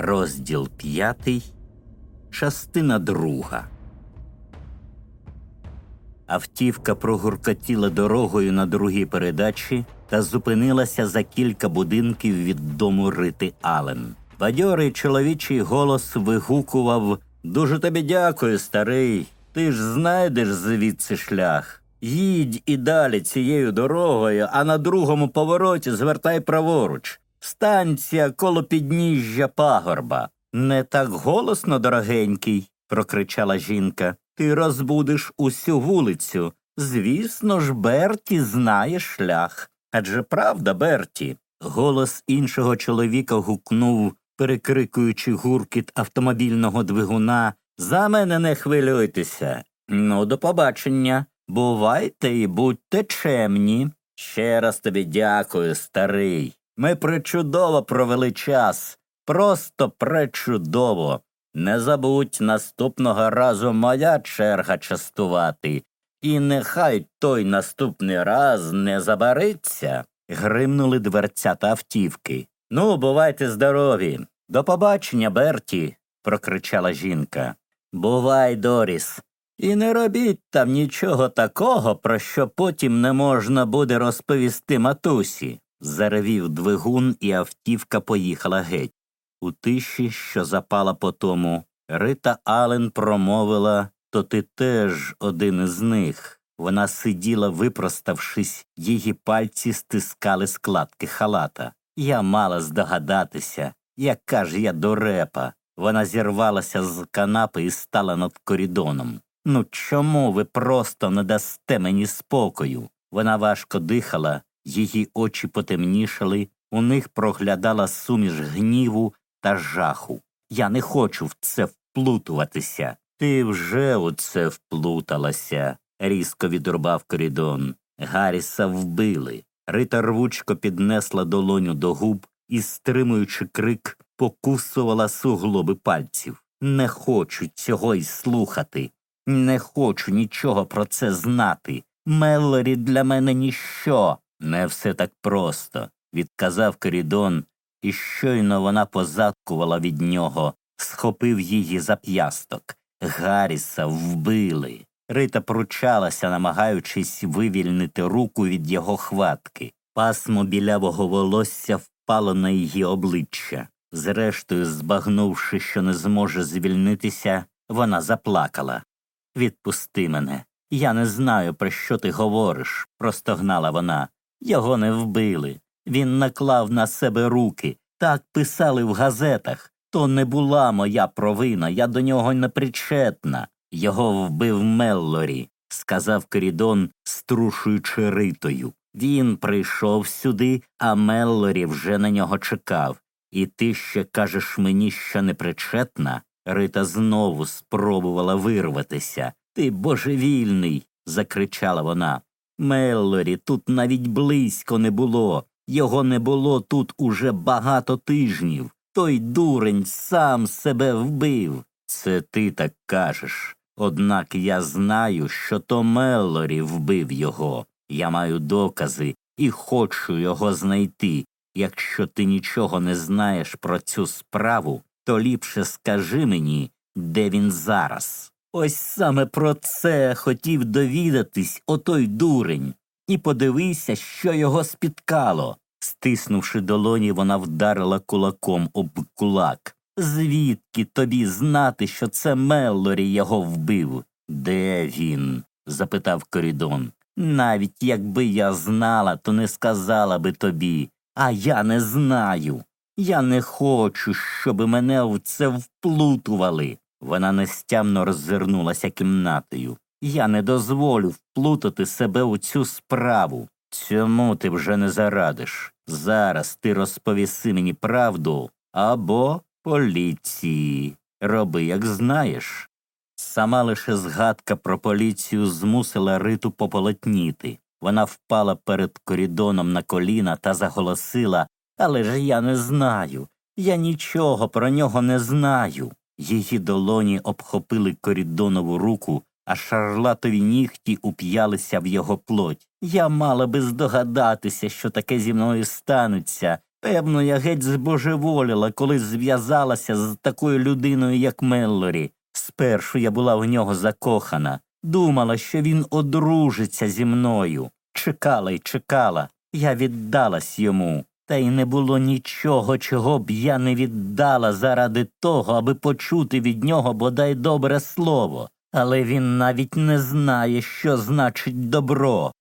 Розділ п'ятий, частина друга. Автівка прогуркотіла дорогою на другій передачі та зупинилася за кілька будинків від дому Рити Ален. Бадьорий чоловічий голос вигукував Дуже тобі дякую, старий. Ти ж знайдеш звідси шлях. Їдь і далі цією дорогою, а на другому повороті звертай праворуч. Станція коло підніжжя пагорба. Не так голосно, дорогенький, прокричала жінка. Ти розбудиш усю вулицю. Звісно ж, Берті знає шлях. Адже правда, Берті. Голос іншого чоловіка гукнув, перекрикуючи гуркіт автомобільного двигуна. За мене не хвилюйтеся. Ну, до побачення. Бувайте і будьте чемні. Ще раз тобі дякую, старий. Ми причудово провели час. Просто пречудово. Не забудь наступного разу моя черга частувати. І нехай той наступний раз не забариться. Гримнули дверцята автівки. Ну, бувайте здорові. До побачення, Берті, прокричала жінка. Бувай, Доріс. І не робіть там нічого такого, про що потім не можна буде розповісти матусі. Заревів двигун, і автівка поїхала геть. У тиші, що запала по тому, Рита Ален промовила то ти теж один із них. Вона сиділа, випроставшись, її пальці стискали складки халата. Я мала здогадатися, яка ж я дурепа. Вона зірвалася з канапи і стала над корідоном. Ну чому ви просто не дасте мені спокою? Вона важко дихала, її очі потемнішали, у них проглядала суміш гніву та жаху. Я не хочу в це вплутуватися. Ти вже у це вплуталася, різко відрубав корідон. Гарріса вбили. Рита рвучко піднесла долоню до губ і, стримуючи крик, покусувала суглоби пальців. Не хочу цього й слухати. Не хочу нічого про це знати. Меллорі для мене ніщо. Не все так просто, відказав Корідон, і щойно вона позадкувала від нього, схопив її за п'ясток. Гарріса вбили. Рита пручалася, намагаючись вивільнити руку від його хватки. Пасмо білявого волосся впало на її обличчя. Зрештою, збагнувши, що не зможе звільнитися, вона заплакала. Відпусти мене. Я не знаю, про що ти говориш, простогнала вона. Його не вбили. Він наклав на себе руки. Так писали в газетах. То не була моя провина, я до нього не причетна. Його вбив Меллорі, сказав Корідон, струшуючи ритою. Він прийшов сюди, а Меллорі вже на нього чекав. І ти ще кажеш мені, що не причетна? Рита знову спробувала вирватися. Ти божевільний. закричала вона. Меллорі тут навіть близько не було. Його не було тут уже багато тижнів. Той дурень сам себе вбив. Це ти так кажеш. Однак я знаю, що то Меллорі вбив його. Я маю докази і хочу його знайти. Якщо ти нічого не знаєш про цю справу, то ліпше скажи мені, де він зараз. Ось саме про це хотів довідатись отой дурень. І подивися, що його спіткало. Стиснувши долоні, вона вдарила кулаком об кулак. Звідки тобі знати, що це Меллорі його вбив? Де він? запитав Корідон. Навіть якби я знала, то не сказала би тобі, а я не знаю. Я не хочу, щоб мене в це вплутували. Вона нестямно роззирнулася кімнатою. Я не дозволю вплутати себе у цю справу. Цьому ти вже не зарадиш. Зараз ти розповіси мені правду або поліції. Роби, як знаєш. Сама лише згадка про поліцію змусила риту пополотніти. Вона впала перед корідоном на коліна та заголосила Але ж я не знаю. Я нічого про нього не знаю. Її долоні обхопили корідонову руку, а шарлатові нігті уп'ялися в його плоть. Я мала би здогадатися, що таке зі мною станеться. Певно, я геть збожеволіла, коли зв'язалася з такою людиною, як Меллорі. Спершу я була в нього закохана, думала, що він одружиться зі мною. Чекала й чекала. Я віддалась йому. Та й не було нічого, чого б я не віддала заради того, аби почути від нього бодай добре слово. Але він навіть не знає, що значить добро.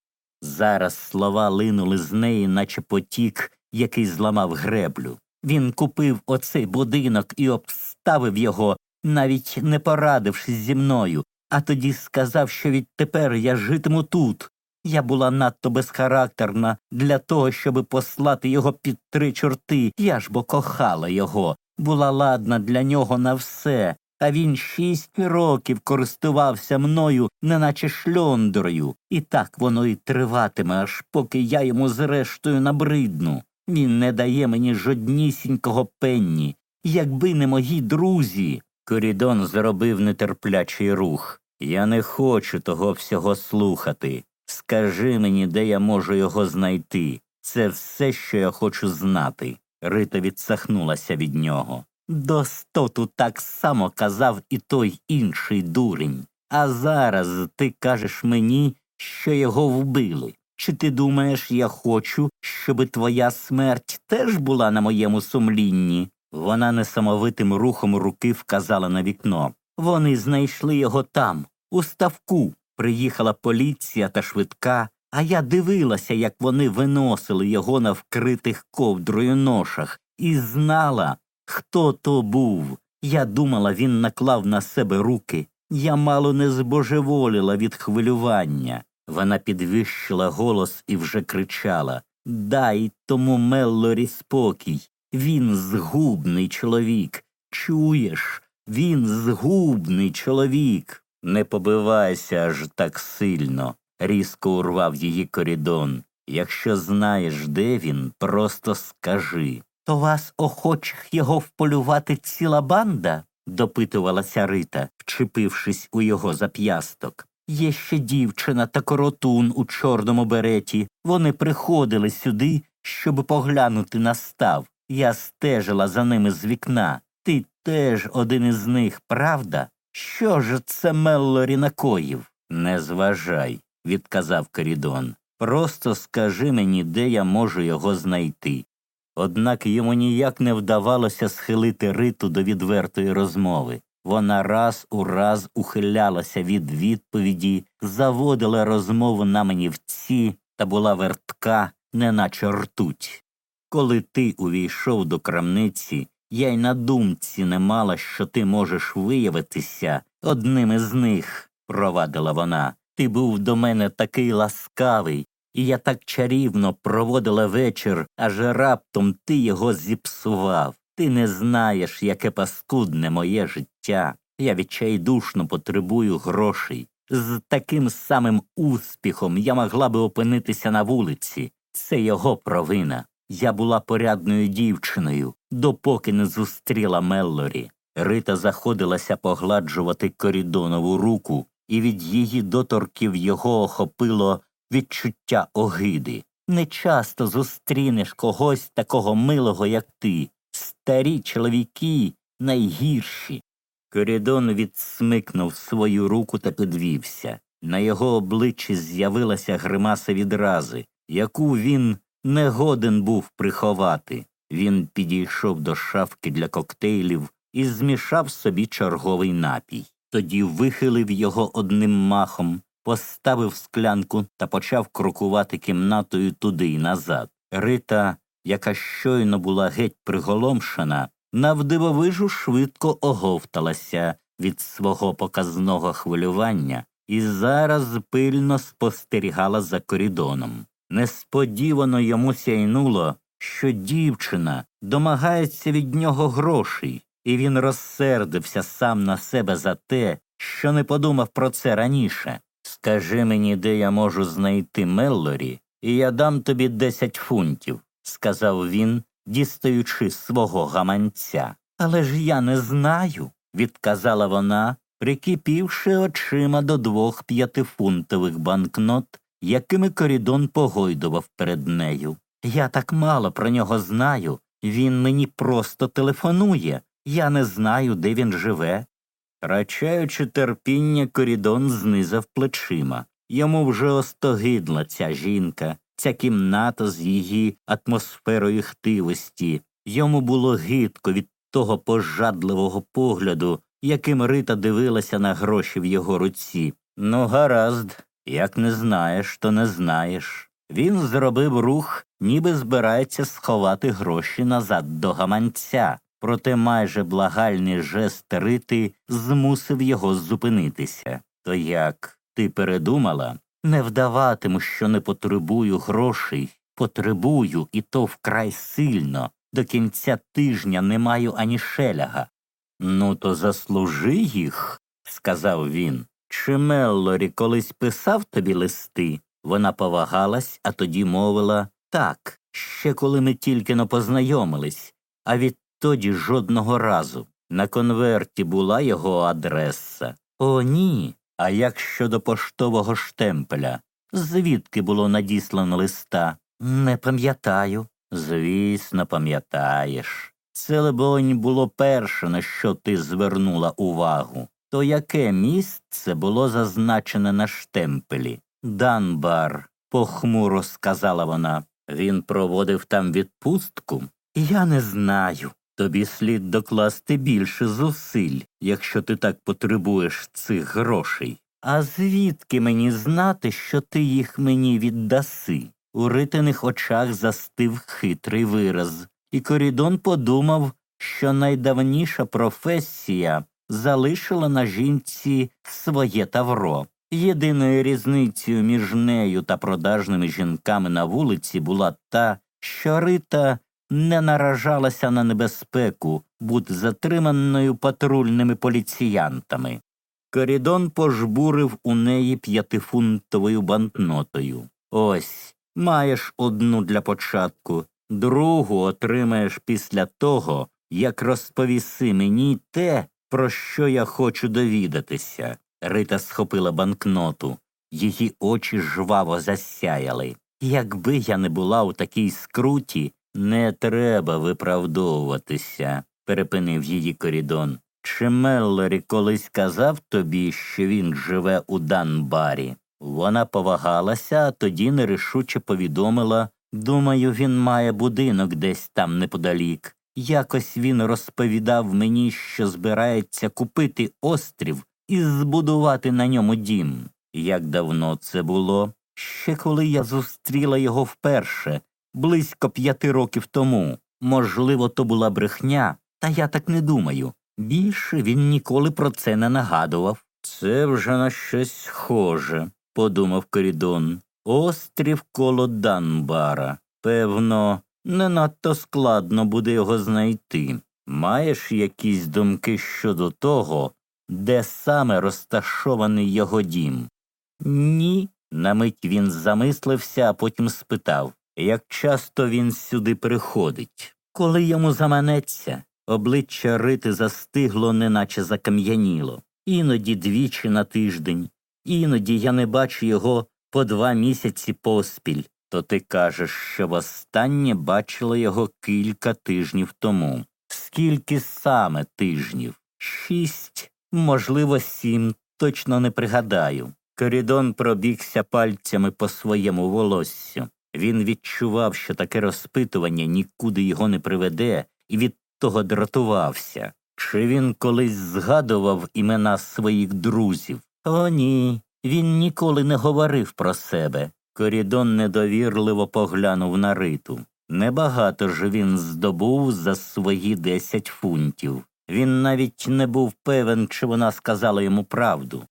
Зараз слова линули з неї, наче потік, який зламав греблю. Він купив оцей будинок і обставив його, навіть не порадившись зі мною, а тоді сказав, що відтепер я житиму тут. Я була надто безхарактерна для того, щоби послати його під три чорти. Я ж бо кохала його, була ладна для нього на все, а він шість років користувався мною, неначе шльондрою, і так воно й триватиме, аж поки я йому зрештою набридну. Він не дає мені жоднісінького пенні. Якби не мої друзі. Корідон зробив нетерплячий рух. Я не хочу того всього слухати. Скажи мені, де я можу його знайти. Це все, що я хочу знати. Рита відсахнулася від нього. Достоту так само казав і той інший дурень. А зараз ти кажеш мені, що його вбили. Чи ти думаєш, я хочу, щоби твоя смерть теж була на моєму сумлінні? Вона несамовитим рухом руки вказала на вікно. Вони знайшли його там, у ставку. Приїхала поліція та швидка, а я дивилася, як вони виносили його на вкритих ковдрою ношах, і знала, хто то був. Я думала, він наклав на себе руки. Я мало не збожеволіла від хвилювання. Вона підвищила голос і вже кричала Дай тому Меллорі спокій. Він згубний чоловік. Чуєш? Він згубний чоловік. Не побивайся аж так сильно, різко урвав її корідон. Якщо знаєш, де він, просто скажи. То вас охочих його вполювати ціла банда? допитувалася Рита, вчепившись у його зап'ясток. Є ще дівчина та коротун у чорному береті. Вони приходили сюди, щоб поглянути на став. Я стежила за ними з вікна. Ти теж один із них, правда? Що ж це Меллорі накоїв? Не зважай, відказав Корідон. Просто скажи мені, де я можу його знайти. Однак йому ніяк не вдавалося схилити риту до відвертої розмови. Вона раз у раз ухилялася від відповіді, заводила розмову на манівці та була вертка, неначе ртуть. Коли ти увійшов до крамниці, я й на думці не мала, що ти можеш виявитися одним із них, провадила вона. Ти був до мене такий ласкавий, і я так чарівно проводила вечір, аж раптом ти його зіпсував. Ти не знаєш, яке паскудне моє життя. Я відчайдушно потребую грошей. З таким самим успіхом я могла би опинитися на вулиці. Це його провина. Я була порядною дівчиною, допоки не зустріла Меллорі. Рита заходилася погладжувати корідонову руку, і від її доторків його охопило відчуття огиди. Не часто зустрінеш когось такого милого, як ти. Старі чоловіки найгірші. Корідон відсмикнув свою руку та підвівся. На його обличчі з'явилася гримаса відрази, яку він не годен був приховати. Він підійшов до шафки для коктейлів і змішав собі черговий напій. Тоді вихилив його одним махом, поставив склянку та почав крокувати кімнатою туди й назад. Рита, яка щойно була геть приголомшена, навдивовижу швидко оговталася від свого показного хвилювання і зараз пильно спостерігала за корідоном. Несподівано йому сяйнуло, що дівчина домагається від нього грошей, і він розсердився сам на себе за те, що не подумав про це раніше. Скажи мені, де я можу знайти Меллорі, і я дам тобі десять фунтів, сказав він, дістаючи свого гаманця. Але ж я не знаю, відказала вона, прикипівши очима до двох п'ятифунтових банкнот, якими корідон погойдував перед нею. Я так мало про нього знаю. Він мені просто телефонує. Я не знаю, де він живе. Втрачаючи терпіння, корідон знизав плечима. Йому вже остогидла ця жінка, ця кімната з її атмосферою хтивості. Йому було гидко від того пожадливого погляду, яким Рита дивилася на гроші в його руці. Ну, гаразд, як не знаєш, то не знаєш. Він зробив рух, ніби збирається сховати гроші назад до гаманця, проте майже благальний жест Рити змусив його зупинитися. То як ти передумала? Не вдаватиму, що не потребую грошей, потребую, і то вкрай сильно. До кінця тижня не маю ані шеляга. Ну, то заслужи їх, сказав він. Чи Меллорі колись писав тобі листи? Вона повагалась, а тоді мовила так, ще коли ми тільки но познайомились, а відтоді жодного разу. На конверті була його адреса. О, ні. А як щодо поштового штемпеля? Звідки було надіслано листа? Не пам'ятаю. Звісно, пам'ятаєш. Це, лебонь, було перше, на що ти звернула увагу. То яке місце було зазначене на штемпелі? Данбар, похмуро сказала вона. Він проводив там відпустку? Я не знаю. Тобі слід докласти більше зусиль, якщо ти так потребуєш цих грошей. А звідки мені знати, що ти їх мені віддаси? У ритиних очах застив хитрий вираз, і Корідон подумав, що найдавніша професія залишила на жінці своє тавро. Єдиною різницею між нею та продажними жінками на вулиці була та, що Рита не наражалася на небезпеку бути затриманою патрульними поліціянтами. Корідон пожбурив у неї п'ятифунтовою банкнотою. Ось маєш одну для початку, другу отримаєш після того, як розповіси мені те, про що я хочу довідатися. Рита схопила банкноту, її очі жваво засяяли. Якби я не була у такій скруті, не треба виправдовуватися, перепинив її корідон. Чи Меллорі колись казав тобі, що він живе у Данбарі? Вона повагалася, а тоді нерішуче повідомила думаю, він має будинок десь там неподалік. Якось він розповідав мені, що збирається купити острів і збудувати на ньому дім. Як давно це було? Ще коли я зустріла його вперше, близько п'яти років тому. Можливо, то була брехня, та я так не думаю. Більше він ніколи про це не нагадував. Це вже на щось схоже, подумав Корідон. Острів коло Данбара. Певно, не надто складно буде його знайти. Маєш якісь думки щодо того, де саме розташований його дім? Ні. На мить він замислився, а потім спитав як часто він сюди приходить. Коли йому заманеться, обличчя рити застигло, неначе закам'яніло. Іноді двічі на тиждень, іноді я не бачу його по два місяці поспіль. То ти кажеш, що востаннє бачила його кілька тижнів тому. Скільки саме тижнів? Шість, можливо, сім, точно не пригадаю. Корідон пробігся пальцями по своєму волоссю. Він відчував, що таке розпитування нікуди його не приведе, і від того дратувався. Чи він колись згадував імена своїх друзів? О, ні. Він ніколи не говорив про себе. Корідон недовірливо поглянув на риту. Небагато ж він здобув за свої десять фунтів. Він навіть не був певен, чи вона сказала йому правду.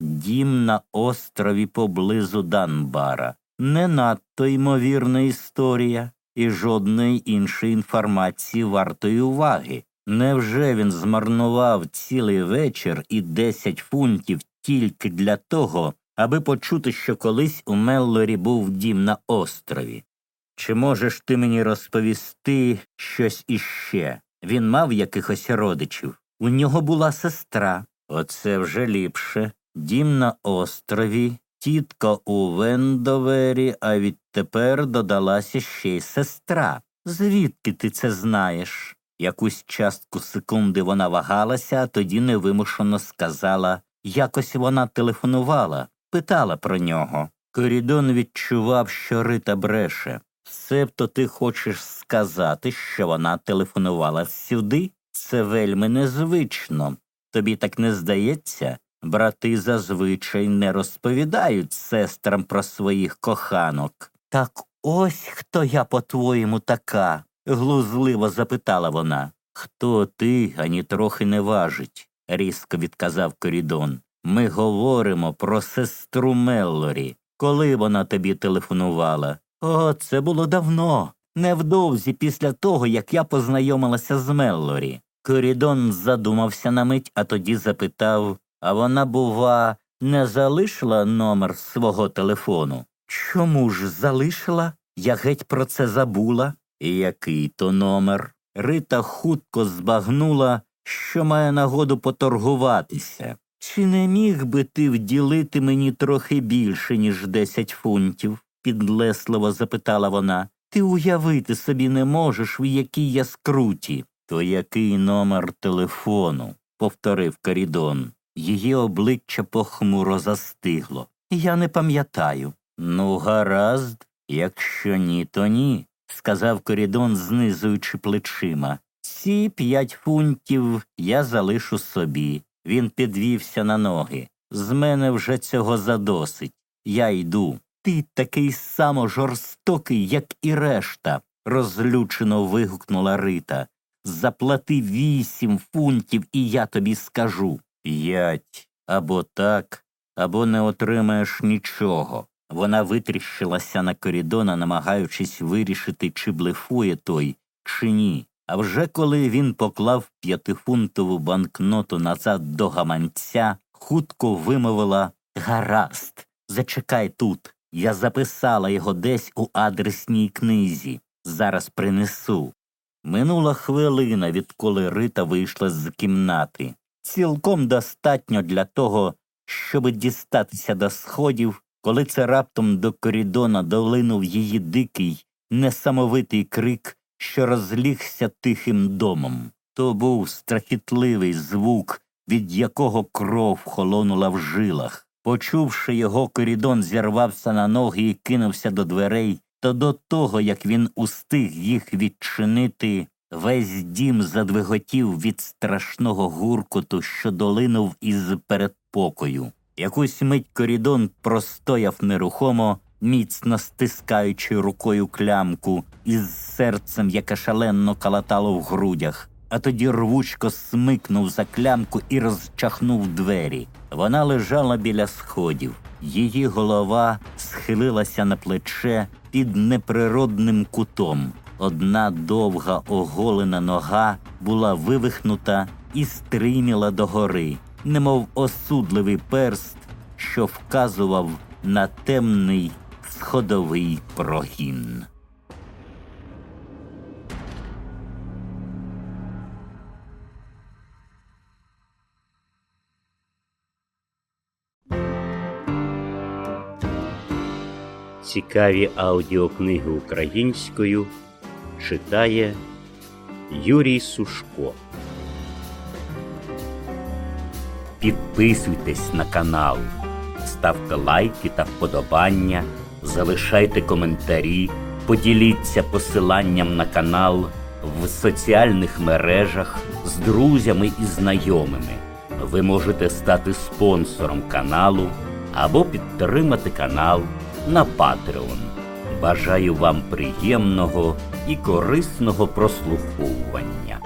Дім на острові поблизу Данбара. Не надто ймовірна історія і жодної іншої інформації вартої уваги. Невже він змарнував цілий вечір і десять фунтів тільки для того, аби почути, що колись у Меллорі був дім на острові? Чи можеш ти мені розповісти щось іще? Він мав якихось родичів. У нього була сестра. Оце вже ліпше. Дім на острові, тітка у Вендовері, а відтепер додалася ще й сестра. Звідки ти це знаєш? Якусь частку секунди вона вагалася, а тоді невимушено сказала якось вона телефонувала, питала про нього. Корідон відчував, що Рита бреше. Себто ти хочеш сказати, що вона телефонувала сюди? Це вельми незвично. Тобі так не здається? Брати зазвичай не розповідають сестрам про своїх коханок. Так ось хто я, по-твоєму, така? глузливо запитала вона. Хто ти, ані трохи не важить, різко відказав Корідон. Ми говоримо про сестру Меллорі. Коли вона тобі телефонувала? О, це було давно, невдовзі після того, як я познайомилася з Меллорі. Корідон задумався на мить, а тоді запитав а вона, бува, не залишила номер свого телефону. Чому ж залишила? Я геть про це забула. І Який то номер? Рита хутко збагнула, що має нагоду поторгуватися. Чи не міг би ти вділити мені трохи більше, ніж десять фунтів? підлесливо запитала вона. Ти уявити собі не можеш, в якій я скруті. То який номер телефону? повторив Карідон. Її обличчя похмуро застигло. Я не пам'ятаю. Ну, гаразд, якщо ні, то ні, сказав Корідон, знизуючи плечима. Ці п'ять фунтів я залишу собі. Він підвівся на ноги. З мене вже цього задосить. Я йду. Ти такий само жорстокий, як і решта, розлючено вигукнула Рита. Заплати вісім фунтів, і я тобі скажу. П'ять. Або так, або не отримаєш нічого. Вона витріщилася на корідона, намагаючись вирішити, чи блефує той, чи ні. А вже коли він поклав п'ятифунтову банкноту назад до гаманця, хутко вимовила Гаразд, зачекай тут. Я записала його десь у адресній книзі. Зараз принесу. Минула хвилина, відколи Рита вийшла з кімнати. Цілком достатньо для того, щоб дістатися до сходів, коли це раптом до корідона долинув її дикий, несамовитий крик, що розлігся тихим домом. То був страхітливий звук, від якого кров холонула в жилах. Почувши його, корідон зірвався на ноги і кинувся до дверей, то до того, як він устиг їх відчинити, весь дім задвиготів від страшного гуркоту, що долинув із передпокою. Якусь мить корідон простояв нерухомо, міцно стискаючи рукою клямку, із серцем, яке шалено калатало в грудях а тоді рвучко смикнув за клямку і розчахнув двері. Вона лежала біля сходів. Її голова схилилася на плече під неприродним кутом. Одна довга оголена нога була вивихнута і стриміла догори, немов осудливий перст, що вказував на темний сходовий прогін. Цікаві аудіокниги українською читає Юрій Сушко. Підписуйтесь на канал, ставте лайки та вподобання залишайте коментарі, поділіться посиланням на канал в соціальних мережах з друзями і знайомими. Ви можете стати спонсором каналу або підтримати канал на Patreon. Бажаю вам приємного і корисного прослуховування.